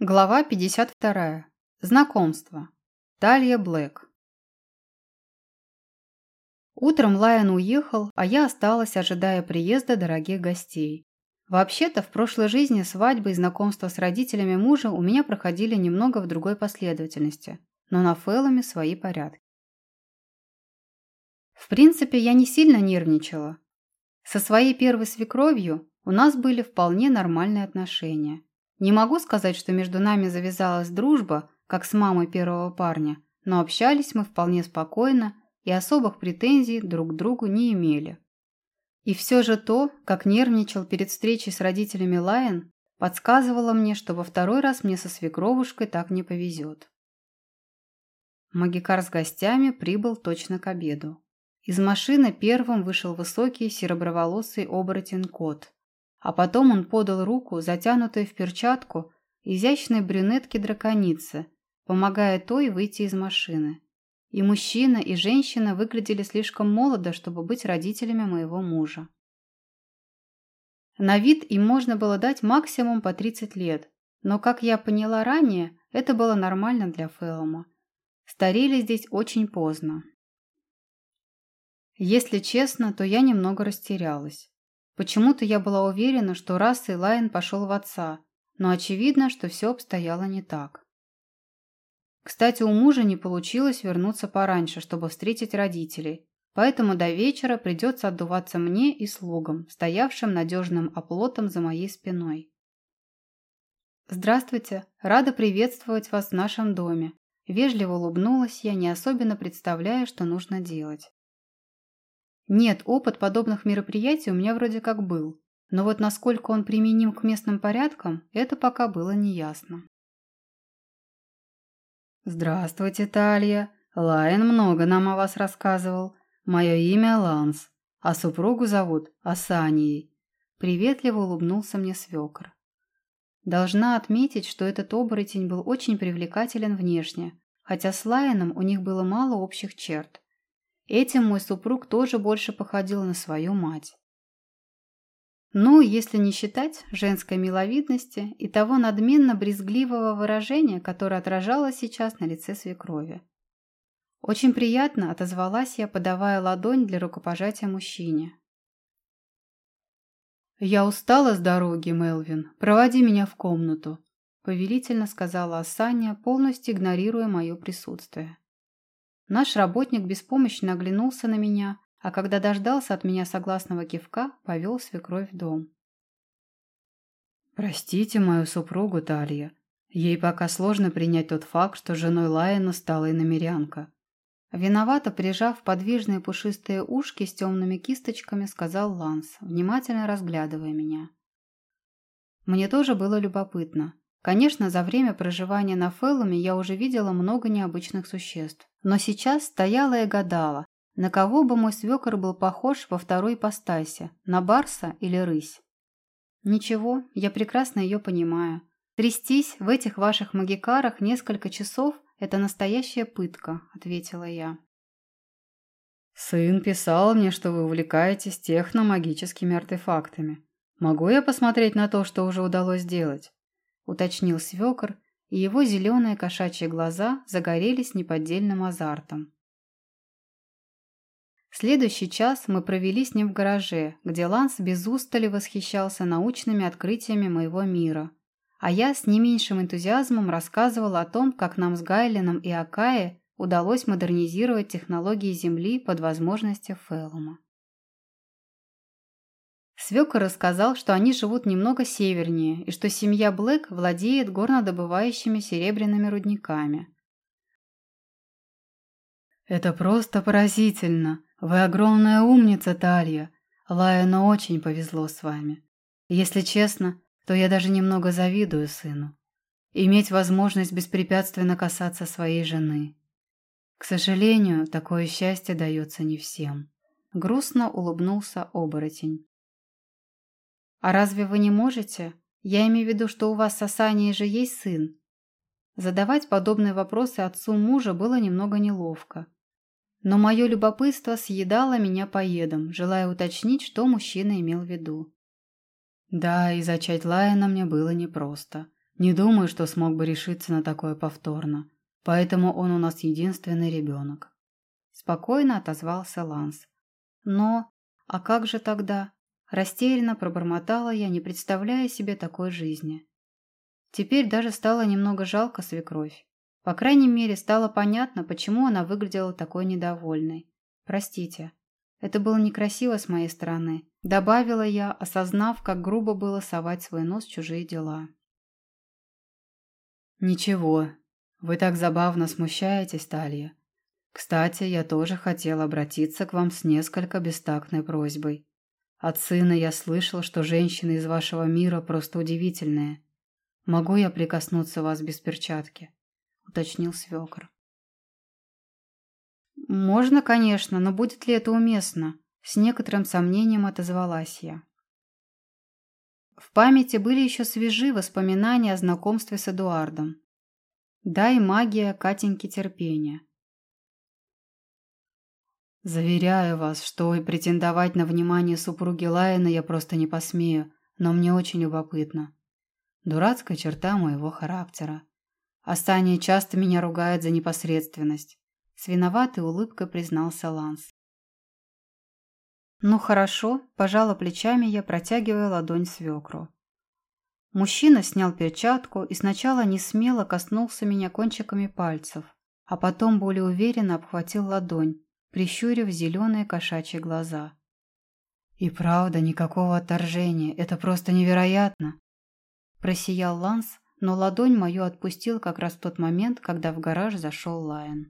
Глава 52. Знакомство. Талия Блэк. Утром Лайон уехал, а я осталась, ожидая приезда дорогих гостей. Вообще-то, в прошлой жизни свадьбы и знакомства с родителями мужа у меня проходили немного в другой последовательности, но на Фэллами свои порядки. В принципе, я не сильно нервничала. Со своей первой свекровью у нас были вполне нормальные отношения. Не могу сказать, что между нами завязалась дружба, как с мамой первого парня, но общались мы вполне спокойно и особых претензий друг к другу не имели. И все же то, как нервничал перед встречей с родителями Лайен, подсказывало мне, что во второй раз мне со свекровушкой так не повезет. Магикар с гостями прибыл точно к обеду. Из машины первым вышел высокий сереброволосый оборотень кот, а потом он подал руку, затянутую в перчатку, изящной брюнетке-драконице, помогая той выйти из машины. И мужчина, и женщина выглядели слишком молодо, чтобы быть родителями моего мужа. На вид им можно было дать максимум по 30 лет, но, как я поняла ранее, это было нормально для Фэллома. Старели здесь очень поздно. Если честно, то я немного растерялась. Почему-то я была уверена, что раз Лайн пошел в отца, но очевидно, что все обстояло не так. Кстати, у мужа не получилось вернуться пораньше, чтобы встретить родителей, поэтому до вечера придется отдуваться мне и слугам, стоявшим надежным оплотом за моей спиной. «Здравствуйте, рада приветствовать вас в нашем доме», Вежливо улыбнулась я, не особенно представляя, что нужно делать. Нет, опыт подобных мероприятий у меня вроде как был, но вот насколько он применим к местным порядкам, это пока было неясно. «Здравствуйте, Талья. Лайон много нам о вас рассказывал. Мое имя Ланс, а супругу зовут Асанией». Приветливо улыбнулся мне свекр. Должна отметить, что этот оборотень был очень привлекателен внешне, хотя с Лайоном у них было мало общих черт. Этим мой супруг тоже больше походил на свою мать. Ну, если не считать женской миловидности и того надменно-брезгливого выражения, которое отражалось сейчас на лице свекрови. Очень приятно отозвалась я, подавая ладонь для рукопожатия мужчине. «Я устала с дороги, Мелвин. Проводи меня в комнату», – повелительно сказала Асаня, полностью игнорируя мое присутствие. Наш работник беспомощно оглянулся на меня, а когда дождался от меня согласного кивка, повел свекровь в дом. «Простите мою супругу, Талья. Ей пока сложно принять тот факт, что женой Лайена стала иномерянка». Виновато прижав подвижные пушистые ушки с темными кисточками, сказал Ланс, внимательно разглядывая меня. Мне тоже было любопытно. Конечно, за время проживания на Феллуме я уже видела много необычных существ. Но сейчас стояла и гадала, на кого бы мой свекор был похож во второй ипостаси, на барса или рысь. Ничего, я прекрасно ее понимаю. Трястись в этих ваших магикарах несколько часов – это настоящая пытка, ответила я. Сын писал мне, что вы увлекаетесь техномагическими артефактами. Могу я посмотреть на то, что уже удалось сделать? Уточнил свекор и его зеленые кошачьи глаза загорелись неподдельным азартом. Следующий час мы провели с ним в гараже, где Ланс без устали восхищался научными открытиями моего мира. А я с не меньшим энтузиазмом рассказывала о том, как нам с Гайленом и Акае удалось модернизировать технологии Земли под возможности Феллума. Свекор рассказал, что они живут немного севернее и что семья Блэк владеет горнодобывающими серебряными рудниками. «Это просто поразительно! Вы огромная умница, Талья! Лайону очень повезло с вами. Если честно, то я даже немного завидую сыну. Иметь возможность беспрепятственно касаться своей жены. К сожалению, такое счастье дается не всем». Грустно улыбнулся оборотень. «А разве вы не можете? Я имею в виду, что у вас с Асанией же есть сын». Задавать подобные вопросы отцу мужа было немного неловко. Но мое любопытство съедало меня поедом, желая уточнить, что мужчина имел в виду. Да, и зачать Лайена мне было непросто. Не думаю, что смог бы решиться на такое повторно, поэтому он у нас единственный ребенок. Спокойно отозвался Ланс. Но, а как же тогда? Растерянно пробормотала я, не представляя себе такой жизни. Теперь даже стало немного жалко свекровь. По крайней мере, стало понятно, почему она выглядела такой недовольной. Простите. Это было некрасиво с моей стороны, добавила я, осознав, как грубо было совать свой нос в чужие дела. Ничего, вы так забавно смущаетесь, Талья. Кстати, я тоже хотел обратиться к вам с несколько бестактной просьбой. От сына я слышал, что женщины из вашего мира просто удивительные. Могу я прикоснуться вас без перчатки? Уточнил свекр. Можно, конечно, но будет ли это уместно? С некоторым сомнением отозвалась я. В памяти были еще свежи воспоминания о знакомстве с Эдуардом. Да и магия Катеньки терпения. Заверяю вас, что и претендовать на внимание супруги Лайена я просто не посмею, но мне очень любопытно. Дурацкая черта моего характера. Астания часто меня ругает за непосредственность. С виноватой улыбкой признался Ланс. «Ну хорошо», – пожала плечами я, протягивая ладонь свекру. Мужчина снял перчатку и сначала не смело коснулся меня кончиками пальцев, а потом более уверенно обхватил ладонь, прищурив зеленые кошачьи глаза. «И правда, никакого отторжения, это просто невероятно!» Просиял Ланс, но ладонь мою отпустил как раз в тот момент, когда в гараж зашел Лайон.